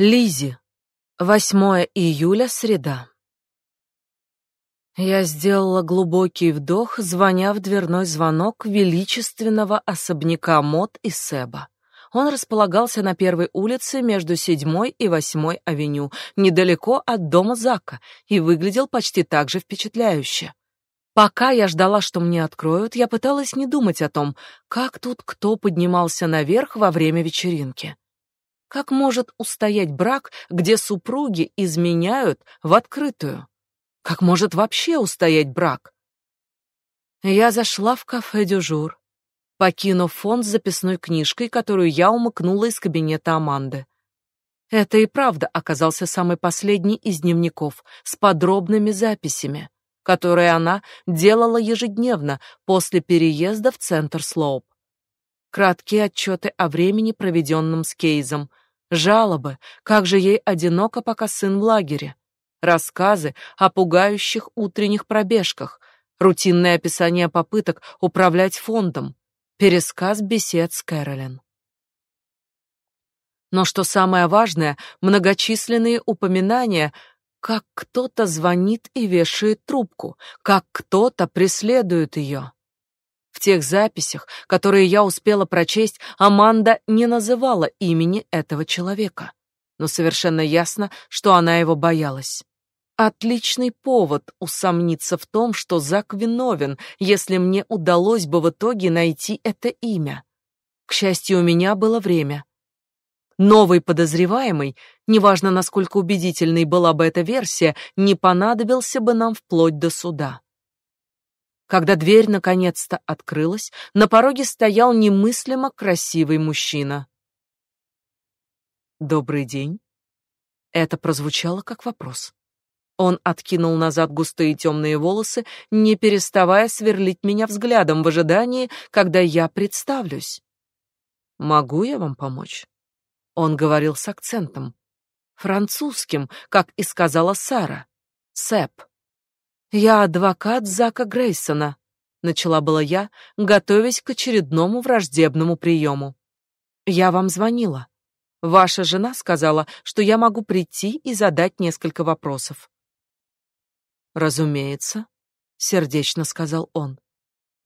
Лизи. 8 июля, среда. Я сделала глубокий вдох, звоня в дверной звонок величественного особняка Мот и Себа. Он располагался на первой улице между седьмой и восьмой авеню, недалеко от дома Зака, и выглядел почти так же впечатляюще. Пока я ждала, что мне откроют, я пыталась не думать о том, как тут кто поднимался наверх во время вечеринки. Как может устоять брак, где супруги изменяют в открытую? Как может вообще устоять брак? Я зашла в кафе «Дю Жур», покинув фонд с записной книжкой, которую я умыкнула из кабинета Аманды. Это и правда оказался самый последний из дневников с подробными записями, которые она делала ежедневно после переезда в центр Слоуп. Краткие отчеты о времени, проведенном с Кейзом, жалобы, как же ей одиноко, пока сын в лагере, рассказы о пугающих утренних пробежках, рутинное описание попыток управлять фондом, пересказ бесед с Кэролин. Но что самое важное, многочисленные упоминания, как кто-то звонит и вешает трубку, как кто-то преследует ее. В тех записях, которые я успела прочесть, Аманда не называла имени этого человека, но совершенно ясно, что она его боялась. Отличный повод усомниться в том, что Зак виновен, если мне удалось бы в итоге найти это имя. К счастью, у меня было время. Новый подозреваемый, неважно насколько убедительной была бы эта версия, не понадобился бы нам вплоть до суда. Когда дверь наконец-то открылась, на пороге стоял немыслимо красивый мужчина. «Добрый день». Это прозвучало как вопрос. Он откинул назад густые темные волосы, не переставая сверлить меня взглядом в ожидании, когда я представлюсь. «Могу я вам помочь?» Он говорил с акцентом. Французским, как и сказала Сара. Сэп. «Я адвокат Зака Грейсона», — начала была я, готовясь к очередному враждебному приему. «Я вам звонила. Ваша жена сказала, что я могу прийти и задать несколько вопросов». «Разумеется», — сердечно сказал он.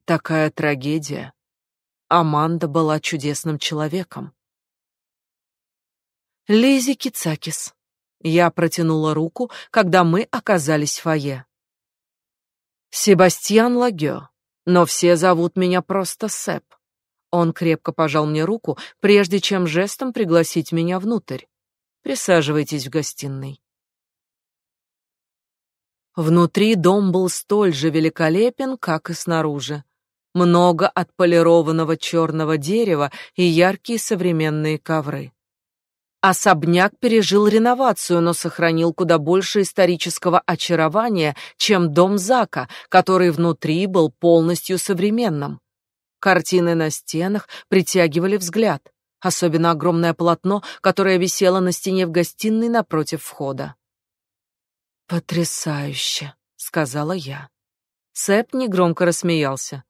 «Такая трагедия. Аманда была чудесным человеком». Лизи Кицакис. Я протянула руку, когда мы оказались в фойе. Себастьян Лагё, но все зовут меня просто Сэп. Он крепко пожал мне руку, прежде чем жестом пригласить меня внутрь. Присаживайтесь в гостиной. Внутри дом был столь же великолепен, как и снаружи. Много отполированного черного дерева и яркие современные ковры. Особняк пережил реновацию, но сохранил куда больше исторического очарования, чем дом Зака, который внутри был полностью современным. Картины на стенах притягивали взгляд, особенно огромное полотно, которое висело на стене в гостиной напротив входа. «Потрясающе», — сказала я. Сэп негромко рассмеялся.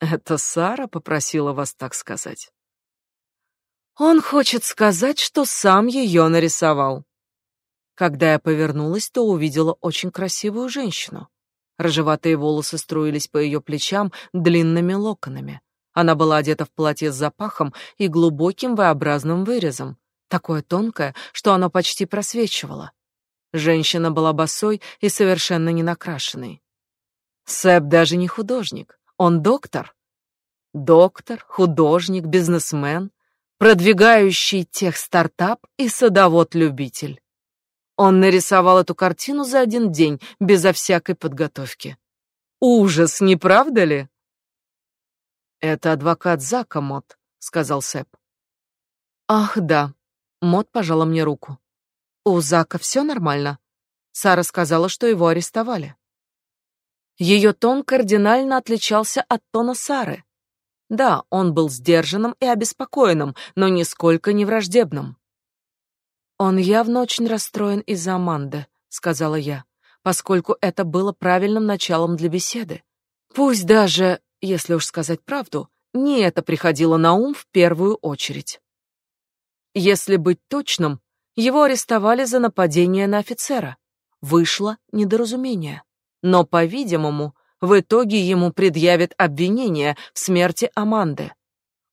«Это Сара попросила вас так сказать?» Он хочет сказать, что сам ее нарисовал. Когда я повернулась, то увидела очень красивую женщину. Рыжеватые волосы струились по ее плечам длинными локонами. Она была одета в платье с запахом и глубоким V-образным вырезом, такое тонкое, что оно почти просвечивало. Женщина была босой и совершенно не накрашенной. Сэп даже не художник, он доктор. Доктор, художник, бизнесмен, продвигающий тех стартап и садовод-любитель. Он нарисовал эту картину за один день, безо всякой подготовки. Ужас, не правда ли? Это адвокат Зака Мот, сказал Сэп. Ах, да. Мот пожала мне руку. У Зака все нормально. Сара сказала, что его арестовали. Ее тон кардинально отличался от тона Сары. Да, он был сдержанным и обеспокоенным, но нисколько не враждебным. Он явно очень расстроен из-за Аманды, сказала я, поскольку это было правильным началом для беседы. Пусть даже, если уж сказать правду, не это приходило на ум в первую очередь. Если быть точным, его арестовали за нападение на офицера. Вышло недоразумение. Но, по-видимому, в итоге ему предъявят обвинение в смерти Аманды.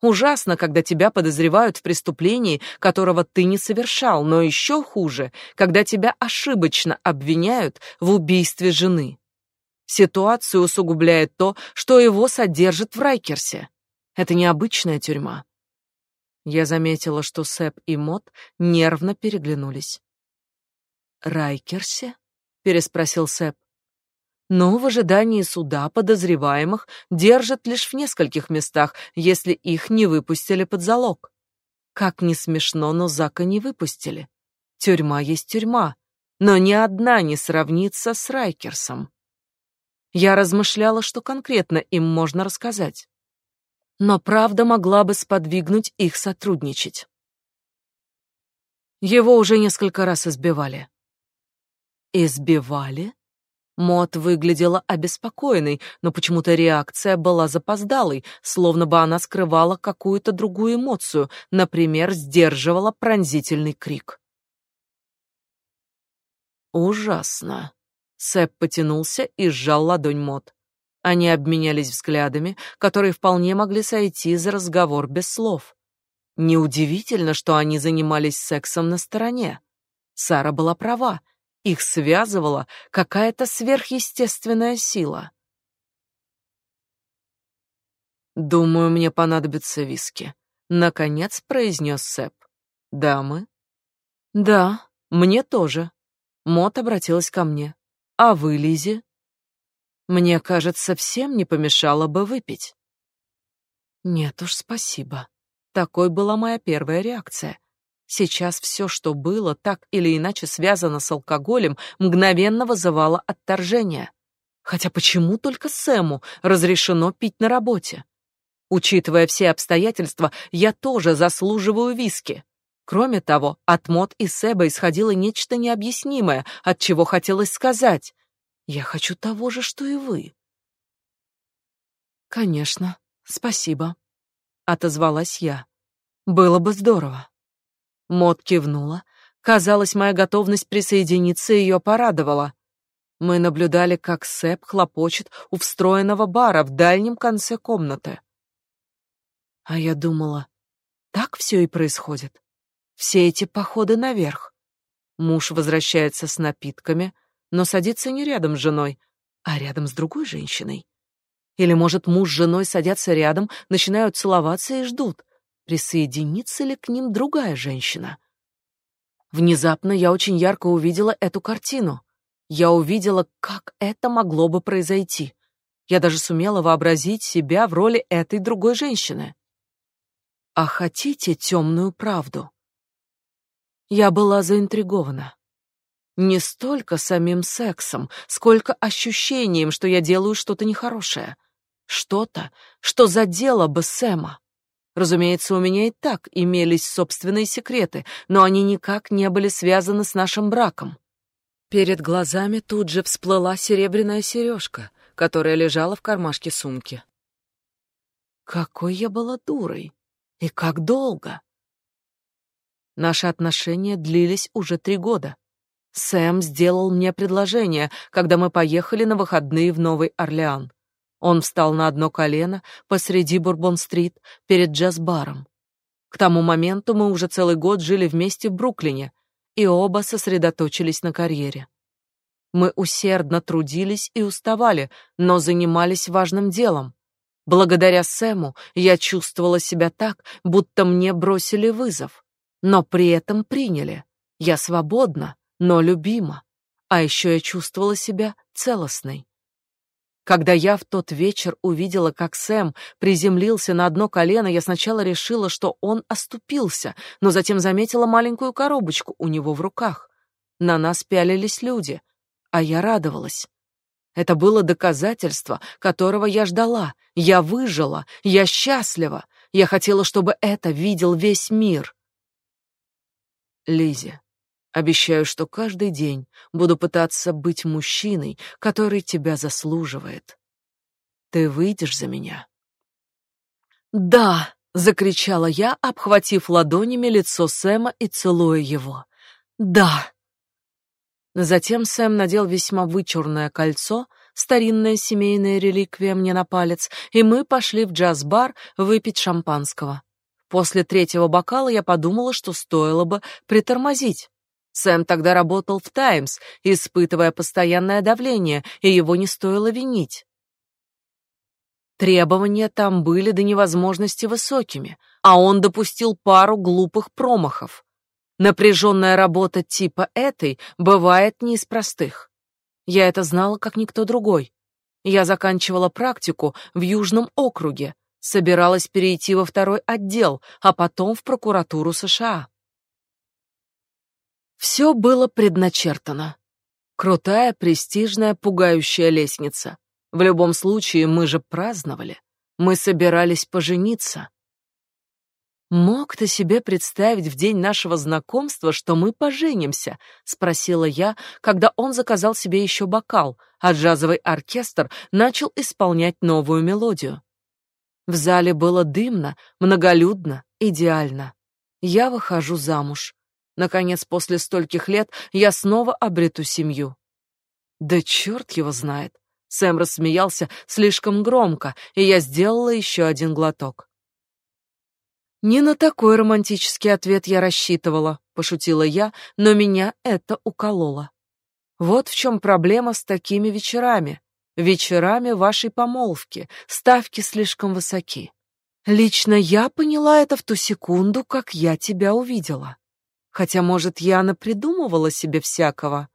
Ужасно, когда тебя подозревают в преступлении, которого ты не совершал, но еще хуже, когда тебя ошибочно обвиняют в убийстве жены. Ситуацию усугубляет то, что его содержат в Райкерсе. Это необычная тюрьма. Я заметила, что Сэп и Мот нервно переглянулись. «Райкерсе?» — переспросил Сэп. «Но в ожидании суда подозреваемых держат лишь в нескольких местах, если их не выпустили под залог. Как ни смешно, но Зака не выпустили. Тюрьма есть тюрьма, но ни одна не сравнится с Райкерсом. Я размышляла, что конкретно им можно рассказать. Но правда могла бы сподвигнуть их сотрудничать. Его уже несколько раз избивали. Избивали? Мот выглядела обеспокоенной, но почему-то реакция была запоздалой, словно бы она скрывала какую-то другую эмоцию, например, сдерживала пронзительный крик. Ужасно. Сэп потянулся и сжал ладонь Мот. Они обменялись взглядами, которые вполне могли сойти за разговор без слов. Неудивительно, что они занимались сексом на стороне. Сара была права, их связывала какая-то сверхъестественная сила. «Думаю, мне понадобится виски», — наконец произнес Сэп. «Дамы?» «Да, мне тоже». Мот обратилась ко мне. А вы, Лизи? Мне кажется, всем не помешало бы выпить. Нет уж, спасибо. Такой была моя первая реакция. Сейчас все, что было так или иначе связано с алкоголем, мгновенно вызывало отторжение. Хотя почему только Сэму разрешено пить на работе? Учитывая все обстоятельства, я тоже заслуживаю виски. Кроме того, от Мот и Себа исходило нечто необъяснимое, от чего хотелось сказать: "Я хочу того же, что и вы". Конечно, спасибо, отозвалась я. Было бы здорово. Мот кивнула. Казалось, моя готовность присоединиться ее порадовала. Мы наблюдали, как Сэп хлопочет у встроенного бара в дальнем конце комнаты. А я думала, так все и происходит. Все эти походы наверх. Муж возвращается с напитками, но садится не рядом с женой, а рядом с другой женщиной. Или, может, муж с женой садятся рядом, начинают целоваться и ждут, присоединится ли к ним другая женщина. Внезапно я очень ярко увидела эту картину. Я увидела, как это могло бы произойти. Я даже сумела вообразить себя в роли этой другой женщины. А хотите темную правду? Я была заинтригована. Не столько самим сексом, сколько ощущением, что я делаю что-то нехорошее. Что-то, что задело бы Сэма. Разумеется, у меня и так имелись собственные секреты, но они никак не были связаны с нашим браком. Перед глазами тут же всплыла серебряная сережка, которая лежала в кармашке сумки. Какой я была дурой! И как долго! Наши отношения длились уже три года. Сэм сделал мне предложение, когда мы поехали на выходные в Новый Орлеан. Он встал на одно колено посреди Бурбон-стрит перед джаз-баром. К тому моменту мы уже целый год жили вместе в Бруклине, и оба сосредоточились на карьере. Мы усердно трудились и уставали, но занимались важным делом. Благодаря Сэму я чувствовала себя так, будто мне бросили вызов но при этом приняли. Я свободна, но любима. А еще я чувствовала себя целостной. Когда я в тот вечер увидела, как Сэм приземлился на одно колено, я сначала решила, что он оступился, но затем заметила маленькую коробочку у него в руках. На нас пялились люди, а я радовалась. Это было доказательство, которого я ждала. Я выжила, я счастлива. Я хотела, чтобы это видел весь мир. Лизе, обещаю, что каждый день буду пытаться быть мужчиной, который тебя заслуживает. Ты выйдешь за меня? Да, закричала я, обхватив ладонями лицо Сэма и целуя его. Да. Затем Сэм надел весьма вычурное кольцо, старинная семейная реликвия мне на палец, и мы пошли в джаз-бар выпить шампанского. После третьего бокала я подумала, что стоило бы притормозить. Сэм тогда работал в «Таймс», испытывая постоянное давление, и его не стоило винить. Требования там были до невозможности высокими, а он допустил пару глупых промахов. Напряженная работа типа этой бывает не из простых. Я это знала, как никто другой. Я заканчивала практику в Южном округе, собиралась перейти во второй отдел, а потом в прокуратуру США. Все было предначертано. Крутая, престижная, пугающая лестница. В любом случае, мы же праздновали. Мы собирались пожениться. Мог ты себе представить в день нашего знакомства, что мы поженимся? спросила я, когда он заказал себе еще бокал, а джазовый оркестр начал исполнять новую мелодию. В зале было дымно, многолюдно, идеально. Я выхожу замуж. Наконец, после стольких лет я снова обрету семью. Да черт его знает. Сэм рассмеялся слишком громко, и я сделала еще один глоток. Не на такой романтический ответ я рассчитывала, пошутила я, но меня это укололо. Вот в чем проблема с такими вечерами. Вечерами вашей помолвки ставки слишком высоки. Лично я поняла это в ту секунду, как я тебя увидела. Хотя, может, я напридумывала себе всякого.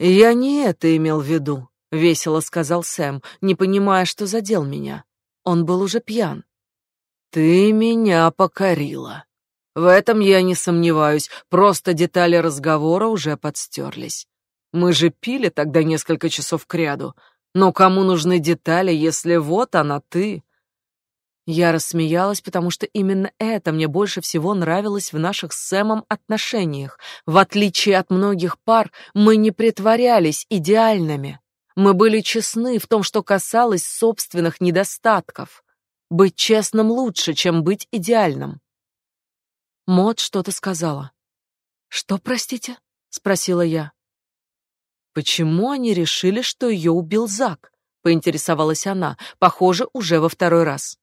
Я не это имел в виду весело сказал Сэм, не понимая, что задел меня. Он был уже пьян. Ты меня покорила. В этом я не сомневаюсь, просто детали разговора уже подстерлись. Мы же пили тогда несколько часов кряду. Но кому нужны детали, если вот она ты? Я рассмеялась, потому что именно это мне больше всего нравилось в наших с Сэмом отношениях. В отличие от многих пар, мы не притворялись идеальными. Мы были честны в том, что касалось собственных недостатков. Быть честным лучше, чем быть идеальным. Мод что-то сказала. Что, простите? спросила я. Почему они решили, что ее убил Зак? поинтересовалась она, похоже, уже во второй раз.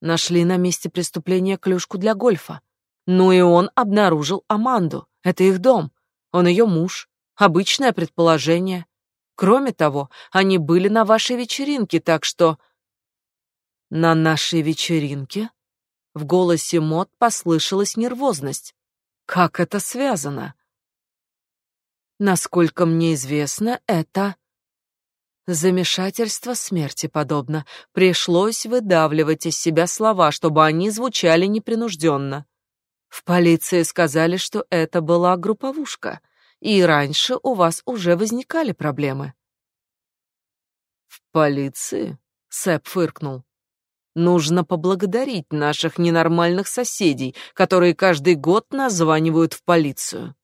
Нашли на месте преступления клюшку для гольфа. Ну и он обнаружил Аманду. Это их дом. Он ее муж. Обычное предположение. Кроме того, они были на вашей вечеринке, так что На нашей вечеринке? В голосе Мод послышалась нервозность. Как это связано? Насколько мне известно, это замешательство смерти подобно. Пришлось выдавливать из себя слова, чтобы они звучали непринужденно. В полиции сказали, что это была групповушка и раньше у вас уже возникали проблемы. В полиции? Сэп фыркнул. Нужно поблагодарить наших ненормальных соседей, которые каждый год названивают в полицию.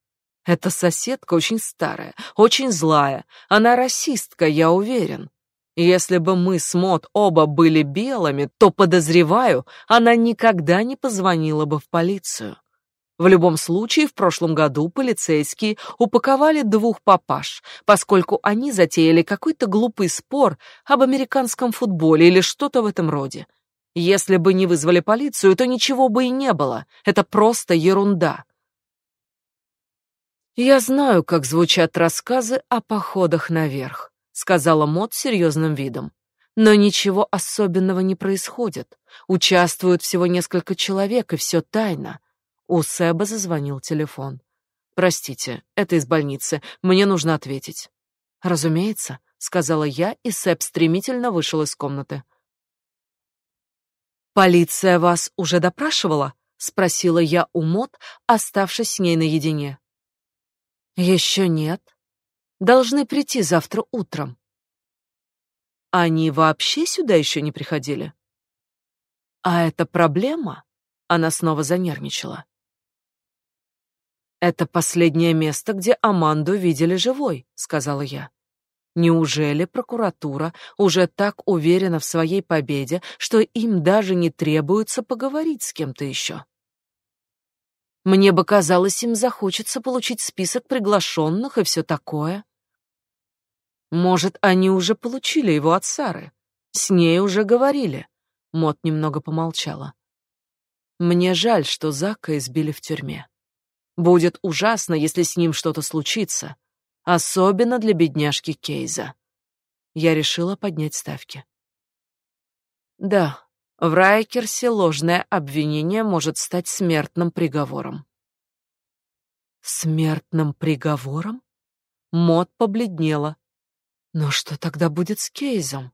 Эта соседка очень старая, очень злая. Она расистка, я уверен. Если бы мы с Мот оба были белыми, то, подозреваю, она никогда не позвонила бы в полицию. В любом случае, в прошлом году полицейские упаковали двух папаш, поскольку они затеяли какой-то глупый спор об американском футболе или что-то в этом роде. Если бы не вызвали полицию, то ничего бы и не было. Это просто ерунда. Я знаю, как звучат рассказы о походах наверх, сказала Мот серьезным видом. Но ничего особенного не происходит. Участвуют всего несколько человек, и все тайно. У Сэба зазвонил телефон. Простите, это из больницы. Мне нужно ответить. Разумеется, сказала я, и Сэб стремительно вышел из комнаты. Полиция вас уже допрашивала? спросила я у Мот, оставшись с ней наедине. «Еще нет. Должны прийти завтра утром. Они вообще сюда еще не приходили? А это проблема? Она снова занервничала. Это последнее место, где Аманду видели живой, сказала я. Неужели прокуратура уже так уверена в своей победе, что им даже не требуется поговорить с кем-то еще? Мне бы казалось, им захочется получить список приглашенных и все такое. Может, они уже получили его от Сары? С ней уже говорили. Мот немного помолчала. Мне жаль, что Зака избили в тюрьме. Будет ужасно, если с ним что-то случится, особенно для бедняжки Кейза. Я решила поднять ставки. Да, в Райкерсе ложное обвинение может стать смертным приговором. Смертным приговором? Мод побледнела. Но что тогда будет с Кейзом?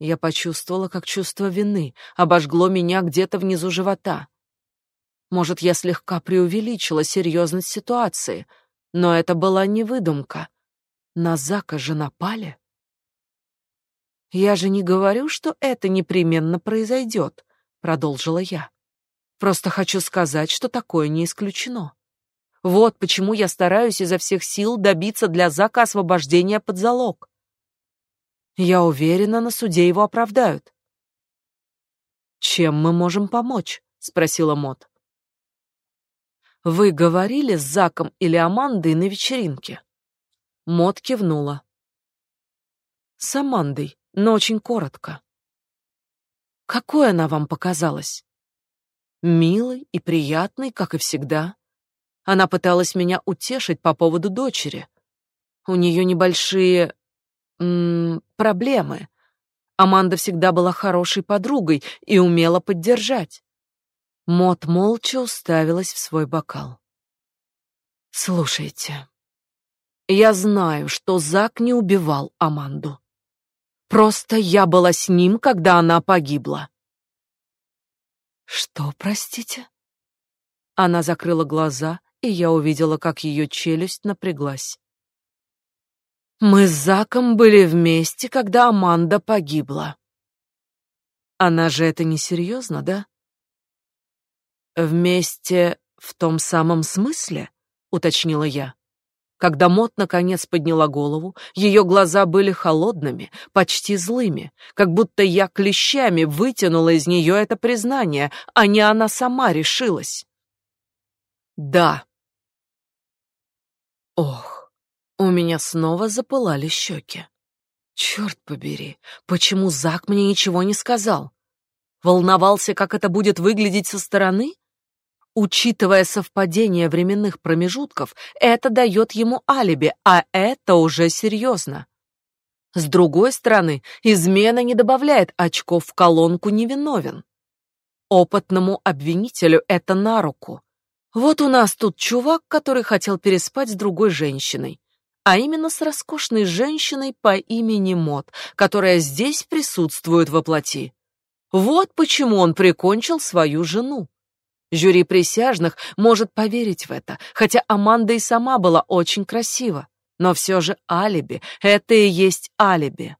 Я почувствовала, как чувство вины обожгло меня где-то внизу живота. Может, я слегка преувеличила серьезность ситуации, но это была не выдумка. На Зака же напали. Я же не говорю, что это непременно произойдет, продолжила я. Просто хочу сказать, что такое не исключено. Вот почему я стараюсь изо всех сил добиться для Зака освобождения под залог. Я уверена, на суде его оправдают. Чем мы можем помочь? спросила Мот. Вы говорили с Заком или Амандой на вечеринке? Мот кивнула. С Амандой, но очень коротко. Какой она вам показалась? Милой и приятной, как и всегда. Она пыталась меня утешить по поводу дочери. У нее небольшие м проблемы. Аманда всегда была хорошей подругой и умела поддержать. Мот молча уставилась в свой бокал. Слушайте, я знаю, что Зак не убивал Аманду. Просто я была с ним, когда она погибла. Что, простите? Она закрыла глаза, и я увидела, как ее челюсть напряглась. Мы с Заком были вместе, когда Аманда погибла. Она же это несерьезно, да? Вместе в том самом смысле, уточнила я. Когда Мот наконец подняла голову, ее глаза были холодными, почти злыми, как будто я клещами вытянула из нее это признание, а не она сама решилась. Да. Ох. У меня снова запылали щеки. Черт побери, почему Зак мне ничего не сказал? Волновался, как это будет выглядеть со стороны? Учитывая совпадение временных промежутков, это дает ему алиби, а это уже серьезно. С другой стороны, измена не добавляет очков в колонку невиновен. Опытному обвинителю это на руку. Вот у нас тут чувак, который хотел переспать с другой женщиной а именно с роскошной женщиной по имени Мот, которая здесь присутствует во плоти. Вот почему он прикончил свою жену. Жюри присяжных может поверить в это, хотя Аманда и сама была очень красива. Но все же алиби — это и есть алиби.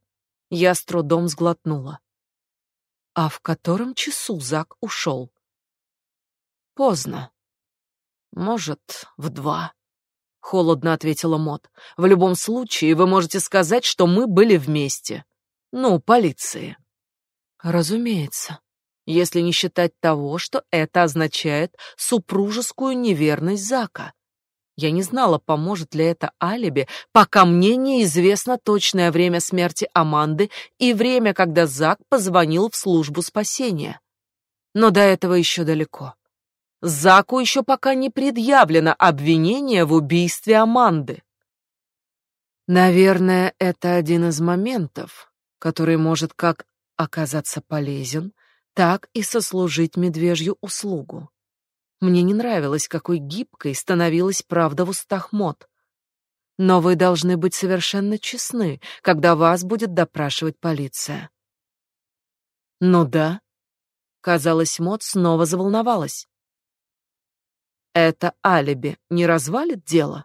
Я с трудом сглотнула. А в котором часу Зак ушел? Поздно. Может, в два холодно ответила Мот. В любом случае, вы можете сказать, что мы были вместе. Ну, полиции. Разумеется. Если не считать того, что это означает супружескую неверность Зака. Я не знала, поможет ли это алиби, пока мне неизвестно точное время смерти Аманды и время, когда Зак позвонил в службу спасения. Но до этого еще далеко. Заку еще пока не предъявлено обвинение в убийстве Аманды. Наверное, это один из моментов, который может как оказаться полезен, так и сослужить медвежью услугу. Мне не нравилось, какой гибкой становилась правда в устах Мот. Но вы должны быть совершенно честны, когда вас будет допрашивать полиция. Ну да. Казалось, Мот снова заволновалась. Это алиби не развалит дело?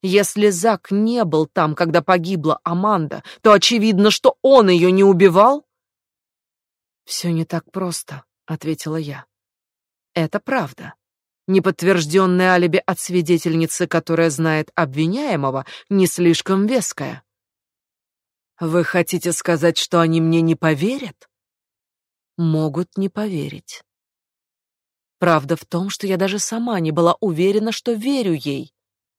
Если Зак не был там, когда погибла Аманда, то очевидно, что он ее не убивал. «Все не так просто, ответила я. Это правда. Неподтвержденное алиби от свидетельницы, которая знает обвиняемого, не слишком веское. Вы хотите сказать, что они мне не поверят? Могут не поверить. Правда в том, что я даже сама не была уверена, что верю ей.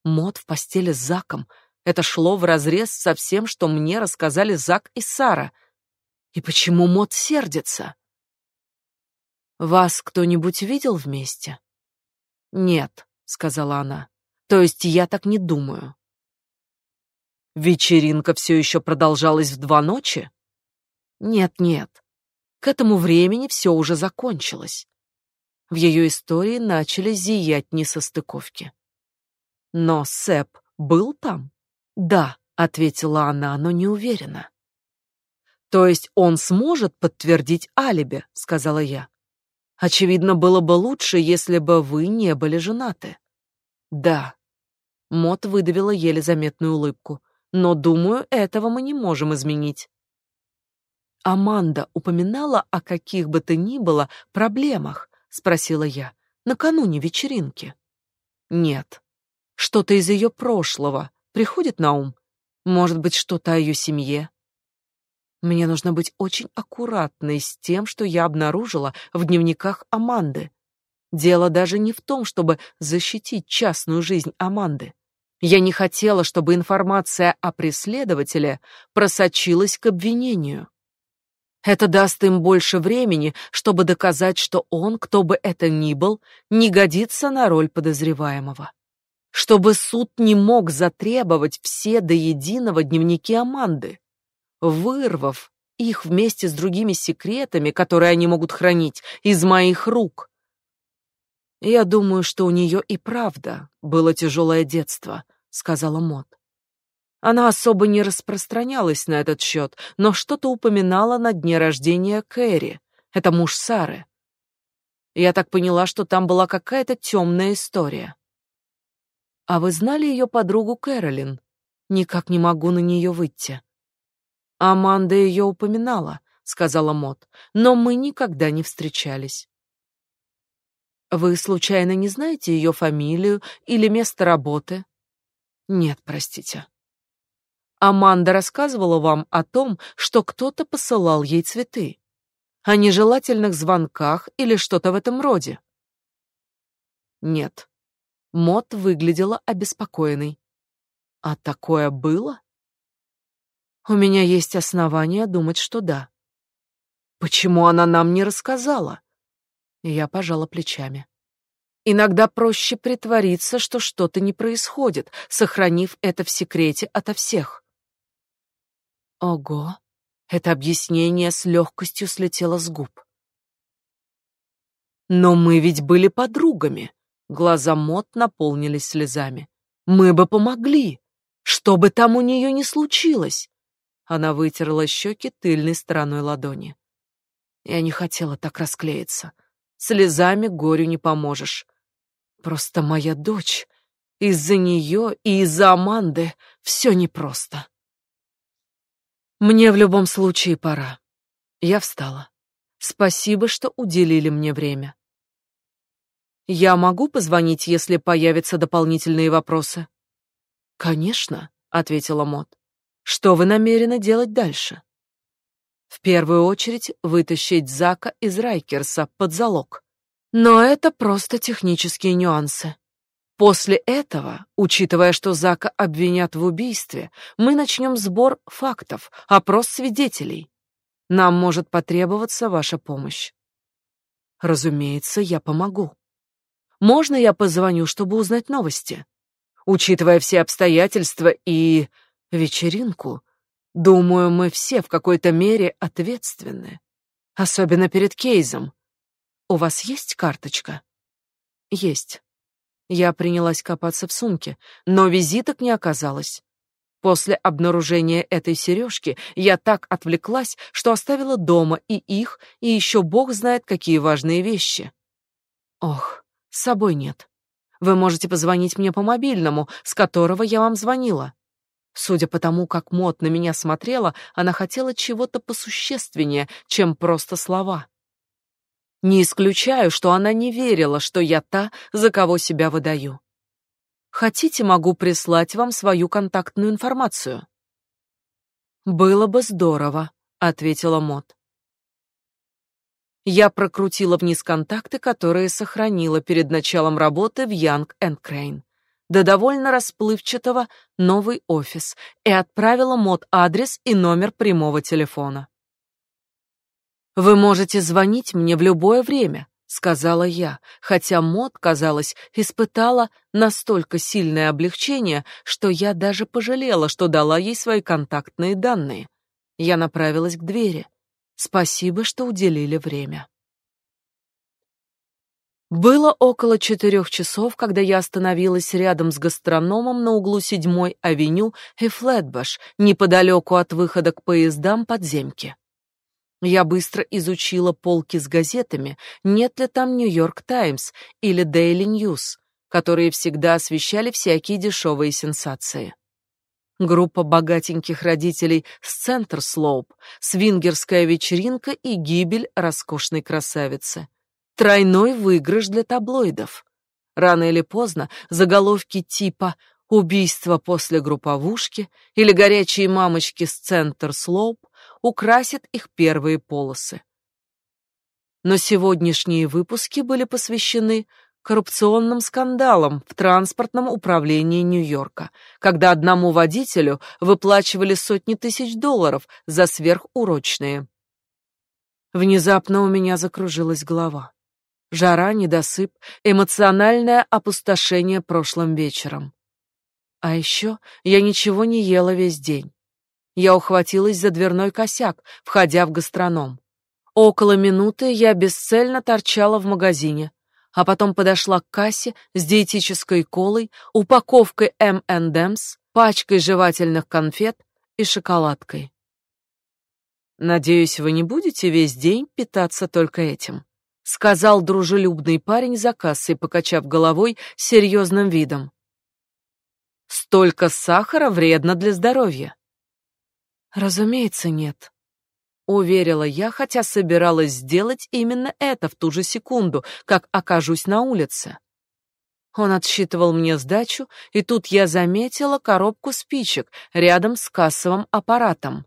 Мод в постели с Заком — это шло вразрез со всем, что мне рассказали Зак и Сара. И почему Мод сердится? Вас кто-нибудь видел вместе? Нет, сказала она. То есть я так не думаю. Вечеринка все еще продолжалась в два ночи? Нет, нет. К этому времени все уже закончилось. В ее истории начали зиять несостыковки. Но Сэп был там? Да, ответила она, но не уверена. То есть он сможет подтвердить алиби, сказала я. Очевидно, было бы лучше, если бы вы не были женаты. Да. Мот выдавила еле заметную улыбку. Но, думаю, этого мы не можем изменить. Аманда упоминала о каких бы то ни было проблемах, спросила я, накануне вечеринки. Нет. Что-то из ее прошлого приходит на ум? Может быть, что-то о ее семье? Мне нужно быть очень аккуратной с тем, что я обнаружила в дневниках Аманды. Дело даже не в том, чтобы защитить частную жизнь Аманды. Я не хотела, чтобы информация о преследователе просочилась к обвинению. Это даст им больше времени, чтобы доказать, что он, кто бы это ни был, не годится на роль подозреваемого. Чтобы суд не мог затребовать все до единого дневники Аманды вырвав их вместе с другими секретами, которые они могут хранить, из моих рук. Я думаю, что у нее и правда было тяжелое детство, сказала Мот. Она особо не распространялась на этот счет, но что-то упоминала на дне рождения Кэрри. Это муж Сары. Я так поняла, что там была какая-то темная история. А вы знали ее подругу Кэролин? Никак не могу на нее выйти. Аманда ее упоминала, сказала Мот, но мы никогда не встречались. Вы случайно не знаете ее фамилию или место работы? Нет, простите. Аманда рассказывала вам о том, что кто-то посылал ей цветы, о нежелательных звонках или что-то в этом роде. Нет. Мот выглядела обеспокоенной. А такое было? У меня есть основания думать, что да. Почему она нам не рассказала? Я пожала плечами. Иногда проще притвориться, что что-то не происходит, сохранив это в секрете ото всех. Ого, это объяснение с легкостью слетело с губ. Но мы ведь были подругами. Глаза Мот наполнились слезами. Мы бы помогли, что бы там у нее ни случилось. Она вытерла щеки тыльной стороной ладони. Я не хотела так расклеиться. Слезами горю не поможешь. Просто моя дочь. Из-за нее и из-за Аманды все непросто. Мне в любом случае пора. Я встала. Спасибо, что уделили мне время. Я могу позвонить, если появятся дополнительные вопросы? Конечно, ответила Мот. Что вы намерены делать дальше? В первую очередь вытащить Зака из Райкерса под залог. Но это просто технические нюансы. После этого, учитывая, что Зака обвинят в убийстве, мы начнем сбор фактов, опрос свидетелей. Нам может потребоваться ваша помощь. Разумеется, я помогу. Можно я позвоню, чтобы узнать новости? Учитывая все обстоятельства и вечеринку, думаю, мы все в какой-то мере ответственны. Особенно перед Кейзом. У вас есть карточка? Есть. Я принялась копаться в сумке, но визиток не оказалось. После обнаружения этой сережки я так отвлеклась, что оставила дома и их, и еще бог знает какие важные вещи. Ох, с собой нет. Вы можете позвонить мне по мобильному, с которого я вам звонила. Судя по тому, как Мот на меня смотрела, она хотела чего-то посущественнее, чем просто слова. Не исключаю, что она не верила, что я та, за кого себя выдаю. Хотите, могу прислать вам свою контактную информацию. Было бы здорово, ответила Мот. Я прокрутила вниз контакты, которые сохранила перед началом работы в Young Crane до довольно расплывчатого новый офис и отправила мод адрес и номер прямого телефона. Вы можете звонить мне в любое время, сказала я, хотя мод, казалось, испытала настолько сильное облегчение, что я даже пожалела, что дала ей свои контактные данные. Я направилась к двери. Спасибо, что уделили время. Было около четырех часов, когда я остановилась рядом с гастрономом на углу седьмой авеню и Флетбаш, неподалеку от выхода к поездам подземки. Я быстро изучила полки с газетами, нет ли там Нью-Йорк Таймс или Дейли Ньюс, которые всегда освещали всякие дешевые сенсации. Группа богатеньких родителей с Центр Слоуп, свингерская вечеринка и гибель роскошной красавицы — Тройной выигрыш для таблоидов. Рано или поздно заголовки типа «Убийство после групповушки» или «Горячие мамочки с Центр Слоуп» украсят их первые полосы. Но сегодняшние выпуски были посвящены коррупционным скандалам в транспортном управлении Нью-Йорка, когда одному водителю выплачивали сотни тысяч долларов за сверхурочные. Внезапно у меня закружилась голова. Жара, недосып, эмоциональное опустошение прошлым вечером. А еще я ничего не ела весь день. Я ухватилась за дверной косяк, входя в гастроном. Около минуты я бесцельно торчала в магазине, а потом подошла к кассе с диетической колой, упаковкой M&M's, пачкой жевательных конфет и шоколадкой. Надеюсь, вы не будете весь день питаться только этим сказал дружелюбный парень за кассой, покачав головой серьезным видом. Столько сахара вредно для здоровья. Разумеется, нет, уверила я, хотя собиралась сделать именно это в ту же секунду, как окажусь на улице. Он отсчитывал мне сдачу, и тут я заметила коробку спичек рядом с кассовым аппаратом.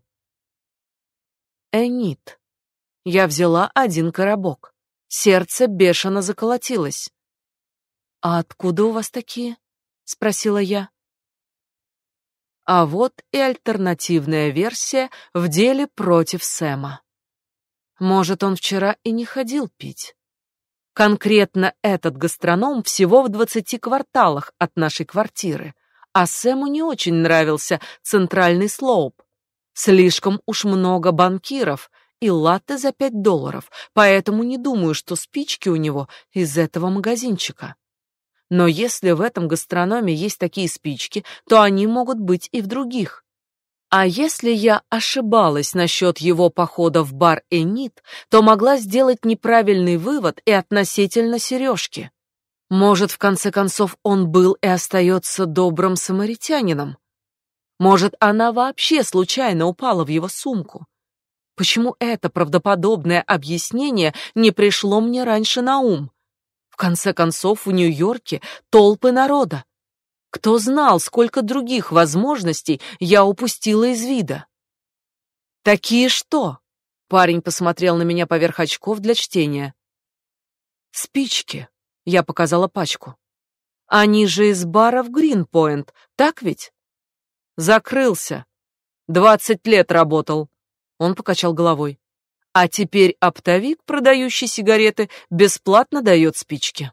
Энит. Я взяла один коробок. Сердце бешено заколотилось. «А откуда у вас такие?» — спросила я. А вот и альтернативная версия в деле против Сэма. Может, он вчера и не ходил пить. Конкретно этот гастроном всего в двадцати кварталах от нашей квартиры, а Сэму не очень нравился центральный слоуп. Слишком уж много банкиров — и латте за пять долларов, поэтому не думаю, что спички у него из этого магазинчика. Но если в этом гастрономе есть такие спички, то они могут быть и в других. А если я ошибалась насчет его похода в бар Энит, то могла сделать неправильный вывод и относительно сережки. Может, в конце концов, он был и остается добрым самаритянином? Может, она вообще случайно упала в его сумку? Почему это правдоподобное объяснение не пришло мне раньше на ум? В конце концов, в Нью-Йорке толпы народа. Кто знал, сколько других возможностей я упустила из вида? Такие что? Парень посмотрел на меня поверх очков для чтения. Спички. Я показала пачку. Они же из бара в Гринпойнт, так ведь? Закрылся. Двадцать лет работал. Он покачал головой. А теперь оптовик, продающий сигареты, бесплатно дает спички.